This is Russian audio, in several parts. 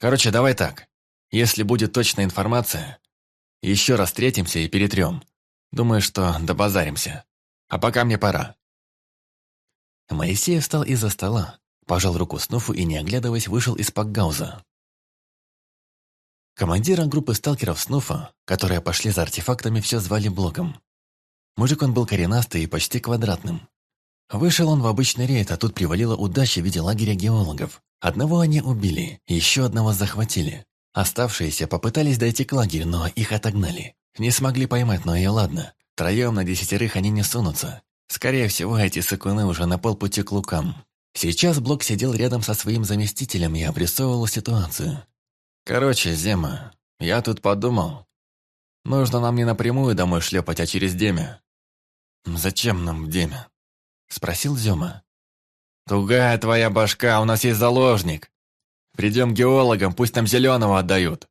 Короче, давай так. Если будет точная информация, еще раз встретимся и перетрем. Думаю, что добазаримся. А пока мне пора». Моисей встал из-за стола, пожал руку Снуфу и, не оглядываясь, вышел из пакгауза. Командира группы сталкеров Снуфа, которые пошли за артефактами, все звали Блоком. Мужик он был коренастый и почти квадратным. Вышел он в обычный рейд, а тут привалила удача в виде лагеря геологов. Одного они убили, еще одного захватили. Оставшиеся попытались дойти к лагерю, но их отогнали. Не смогли поймать, но и ладно. Троем на десятерых они не сунутся. Скорее всего, эти сыкуны уже на полпути к лукам. Сейчас Блок сидел рядом со своим заместителем и обрисовывал ситуацию. «Короче, Зема, я тут подумал. Нужно нам не напрямую домой шлепать, а через Деме». «Зачем нам Деме?» – спросил Зема. «Тугая твоя башка, у нас есть заложник. Придем к геологам, пусть нам зеленого отдают.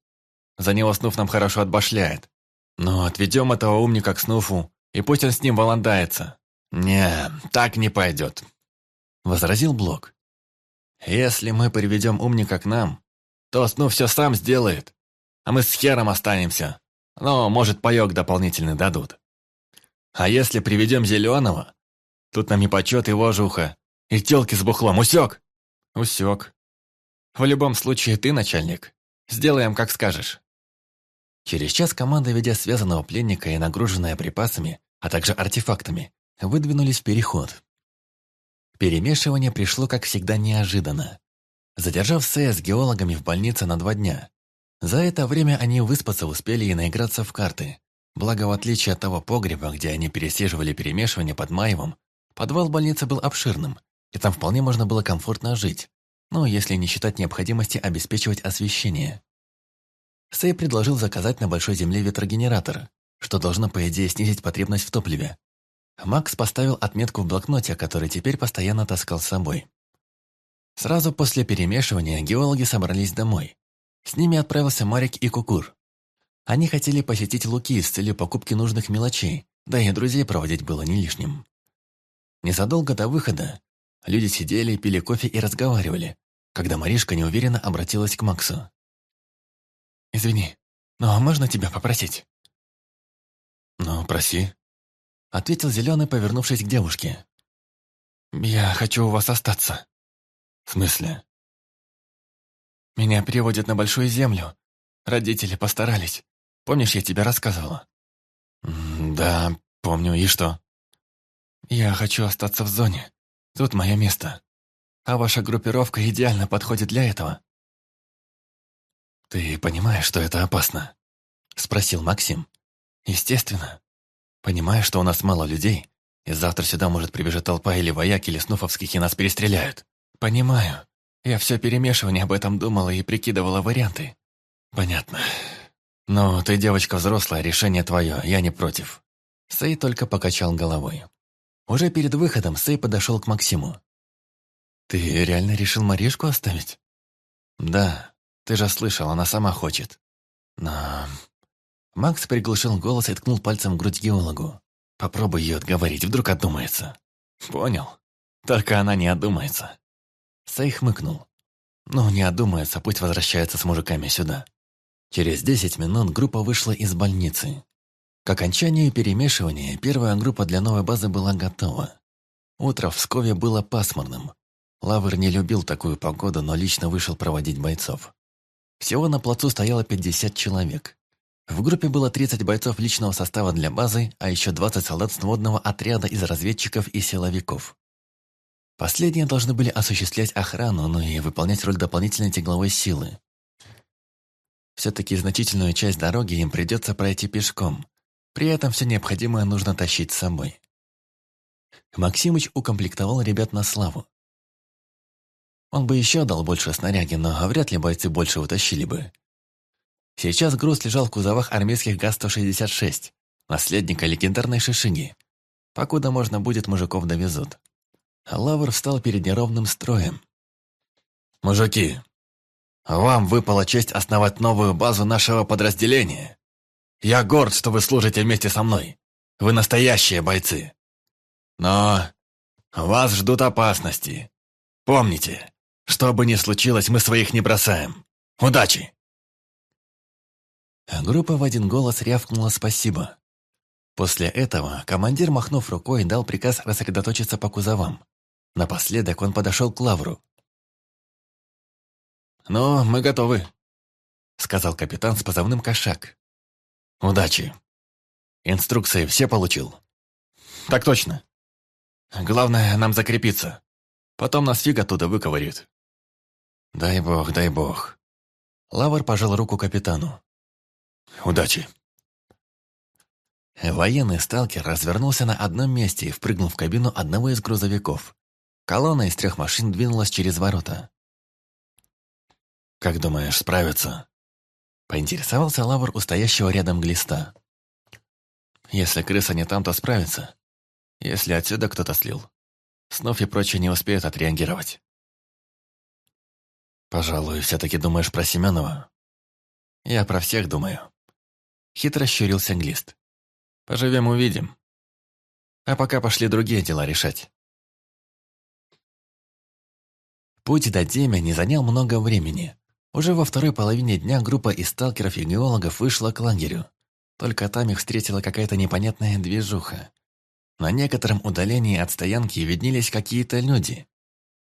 За него Снуф нам хорошо отбашляет. Но отведем этого умника к Снуфу, и пусть он с ним валандается. Не, так не пойдет. Возразил Блок. Если мы приведем умника к нам, то Снуф все сам сделает, а мы с хером останемся. Но, может, паек дополнительный дадут. А если приведем зеленого, тут нам и почет, и вожуха, и телки с бухлом. Усек? Усек. В любом случае, ты начальник. Сделаем, как скажешь». Через час команда, ведя связанного пленника и нагруженная припасами, а также артефактами, выдвинулись в переход. Перемешивание пришло, как всегда, неожиданно. Задержав Сея с геологами в больнице на два дня. За это время они выспаться успели и наиграться в карты. Благо, в отличие от того погреба, где они пересиживали перемешивание под Маевым, подвал больницы был обширным, и там вполне можно было комфортно жить ну, если не считать необходимости обеспечивать освещение. Сэй предложил заказать на Большой Земле ветрогенератор, что должно, по идее, снизить потребность в топливе. Макс поставил отметку в блокноте, который теперь постоянно таскал с собой. Сразу после перемешивания геологи собрались домой. С ними отправился Марик и Кукур. Они хотели посетить Луки с целью покупки нужных мелочей, да и друзей проводить было не лишним. Незадолго до выхода Люди сидели, пили кофе и разговаривали, когда Маришка неуверенно обратилась к Максу. «Извини, но можно тебя попросить?» «Ну, проси», — ответил Зеленый, повернувшись к девушке. «Я хочу у вас остаться». «В смысле?» «Меня переводят на Большую Землю. Родители постарались. Помнишь, я тебе рассказывала?» «Да, помню. И что?» «Я хочу остаться в зоне. Тут мое место. А ваша группировка идеально подходит для этого». «Ты понимаешь, что это опасно?» — спросил Максим. «Естественно. Понимаешь, что у нас мало людей, и завтра сюда может прибежать толпа или вояки, или снуфовских, и нас перестреляют. Понимаю. Я все перемешивание об этом думала и прикидывала варианты. Понятно. Но ты девочка взрослая, решение твое, я не против». Сэй только покачал головой. Уже перед выходом Сэй подошел к Максиму. «Ты реально решил Маришку оставить?» «Да, ты же слышал, она сама хочет». «Но...» Макс приглушил голос и ткнул пальцем в грудь геологу. «Попробуй ее отговорить, вдруг отдумается». «Понял. Только она не отдумается». Сэй хмыкнул. «Ну, не отдумается, пусть возвращается с мужиками сюда». Через десять минут группа вышла из больницы. К окончанию перемешивания первая группа для новой базы была готова. Утро в Пскове было пасмурным. Лавр не любил такую погоду, но лично вышел проводить бойцов. Всего на плацу стояло 50 человек. В группе было 30 бойцов личного состава для базы, а еще 20 солдат сводного отряда из разведчиков и силовиков. Последние должны были осуществлять охрану, но и выполнять роль дополнительной тегловой силы. Все-таки значительную часть дороги им придется пройти пешком, при этом все необходимое нужно тащить с собой. Максимыч укомплектовал ребят на славу. Он бы еще дал больше снаряги, но вряд ли бойцы больше утащили бы. Сейчас груз лежал в кузовах армейских ГАЗ-166, наследника легендарной Шишиги. Покуда можно будет, мужиков довезут. А Лавр встал перед неровным строем. «Мужики, вам выпала честь основать новую базу нашего подразделения. Я горд, что вы служите вместе со мной. Вы настоящие бойцы. Но вас ждут опасности. Помните, что бы ни случилось, мы своих не бросаем. Удачи!» Группа в один голос рявкнула «спасибо». После этого командир, махнув рукой, дал приказ рассредоточиться по кузовам. Напоследок он подошел к Лавру. «Ну, мы готовы», — сказал капитан с позывным «Кошак». «Удачи. Инструкции все получил?» «Так точно. Главное, нам закрепиться. Потом нас фиг оттуда выковырит». «Дай бог, дай бог». Лавр пожал руку капитану. «Удачи». Военный сталкер развернулся на одном месте и впрыгнул в кабину одного из грузовиков. Колонна из трех машин двинулась через ворота. «Как думаешь, справятся?» Поинтересовался Лавр у стоящего рядом глиста. «Если крыса не там, то справится. Если отсюда кто-то слил. Снов и прочие не успеют отреагировать». «Пожалуй, все-таки думаешь про Семенова?» «Я про всех думаю». Хитро щурился глист. «Поживем, увидим. А пока пошли другие дела решать». Путь до Демя не занял много времени. Уже во второй половине дня группа из сталкеров и геологов вышла к лагерю. Только там их встретила какая-то непонятная движуха. На некотором удалении от стоянки виднелись какие-то люди.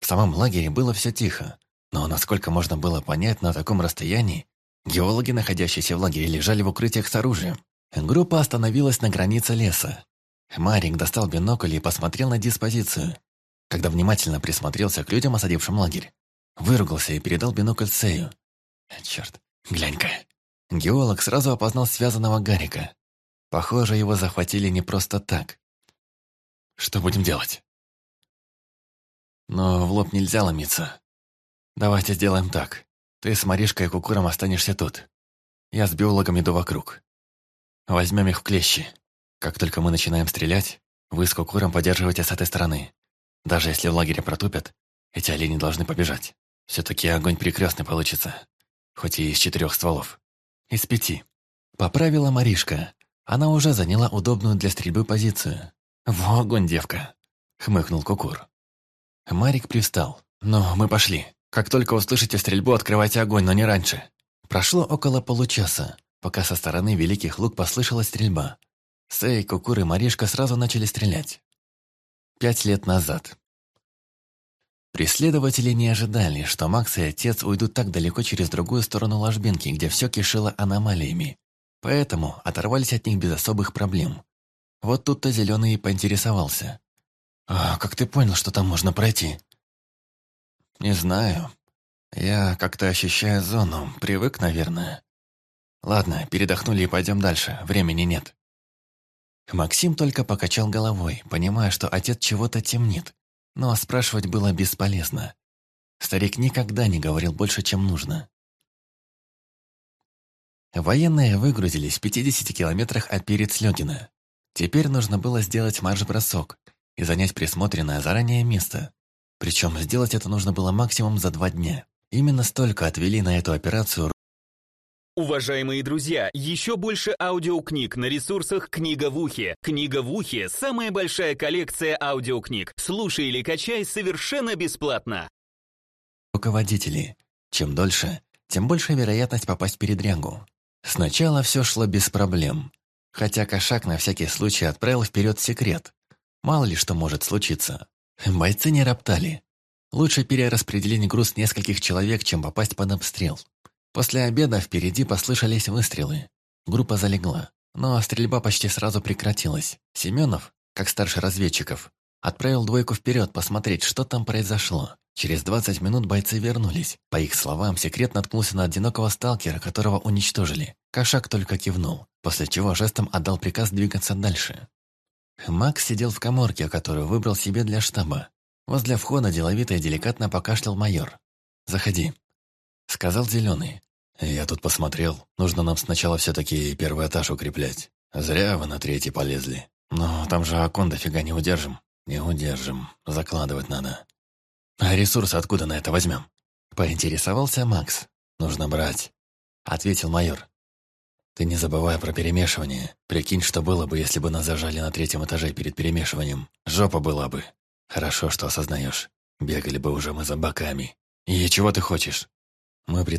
В самом лагере было все тихо, но насколько можно было понять на таком расстоянии, геологи, находящиеся в лагере, лежали в укрытиях с оружием. Группа остановилась на границе леса. Марик достал бинокль и посмотрел на диспозицию. Когда внимательно присмотрелся к людям, осадившим лагерь, Выругался и передал бинокль Сею. Черт, глянь-ка. Геолог сразу опознал связанного Гарика. Похоже, его захватили не просто так. Что будем делать? Но в лоб нельзя ломиться. Давайте сделаем так. Ты с Маришкой и Кукуром останешься тут. Я с биологом иду вокруг. Возьмем их в клещи. Как только мы начинаем стрелять, вы с Кукуром поддерживаете с этой стороны. Даже если в лагере протупят, эти олени должны побежать. Все-таки огонь перекрестный получится. Хоть и из четырех стволов. Из пяти. Поправила Маришка. Она уже заняла удобную для стрельбы позицию. «В огонь, девка!» — хмыкнул Кукур. Марик привстал. «Но мы пошли. Как только услышите стрельбу, открывайте огонь, но не раньше». Прошло около получаса, пока со стороны Великих Лук послышалась стрельба. Сэй, Кукур и Маришка сразу начали стрелять. Пять лет назад. Преследователи не ожидали, что Макс и отец уйдут так далеко через другую сторону ложбинки, где все кишело аномалиями. Поэтому оторвались от них без особых проблем. Вот тут-то Зеленый и поинтересовался. «А как ты понял, что там можно пройти?» «Не знаю. Я как-то ощущаю зону. Привык, наверное. Ладно, передохнули и пойдем дальше. Времени нет». Максим только покачал головой, понимая, что отец чего-то темнит. Но спрашивать было бесполезно. Старик никогда не говорил больше, чем нужно. Военные выгрузились в 50 километрах от Перец-Лёгина. Теперь нужно было сделать марш-бросок и занять присмотренное заранее место. Причем сделать это нужно было максимум за два дня. Именно столько отвели на эту операцию Уважаемые друзья, еще больше аудиокниг на ресурсах «Книга в ухе». «Книга в ухе» — самая большая коллекция аудиокниг. Слушай или качай совершенно бесплатно. Руководители. Чем дольше, тем больше вероятность попасть в передрягу. Сначала все шло без проблем. Хотя Кошак на всякий случай отправил вперед секрет. Мало ли что может случиться. Бойцы не роптали. Лучше перераспределить груз нескольких человек, чем попасть под обстрел. После обеда впереди послышались выстрелы. Группа залегла, но стрельба почти сразу прекратилась. Семенов, как старший разведчиков, отправил двойку вперед посмотреть, что там произошло. Через 20 минут бойцы вернулись. По их словам, секрет наткнулся на одинокого сталкера, которого уничтожили. Кошак только кивнул, после чего жестом отдал приказ двигаться дальше. Макс сидел в коморке, которую выбрал себе для штаба. Возле входа деловито и деликатно покашлял майор. «Заходи», — сказал Зеленый. «Я тут посмотрел. Нужно нам сначала все-таки первый этаж укреплять. Зря вы на третий полезли. Но там же окон дофига не удержим». «Не удержим. Закладывать надо». «А ресурсы откуда на это возьмем?» Поинтересовался Макс. «Нужно брать», — ответил майор. «Ты не забывай про перемешивание. Прикинь, что было бы, если бы нас зажали на третьем этаже перед перемешиванием. Жопа была бы. Хорошо, что осознаешь. Бегали бы уже мы за боками. И чего ты хочешь? Мы при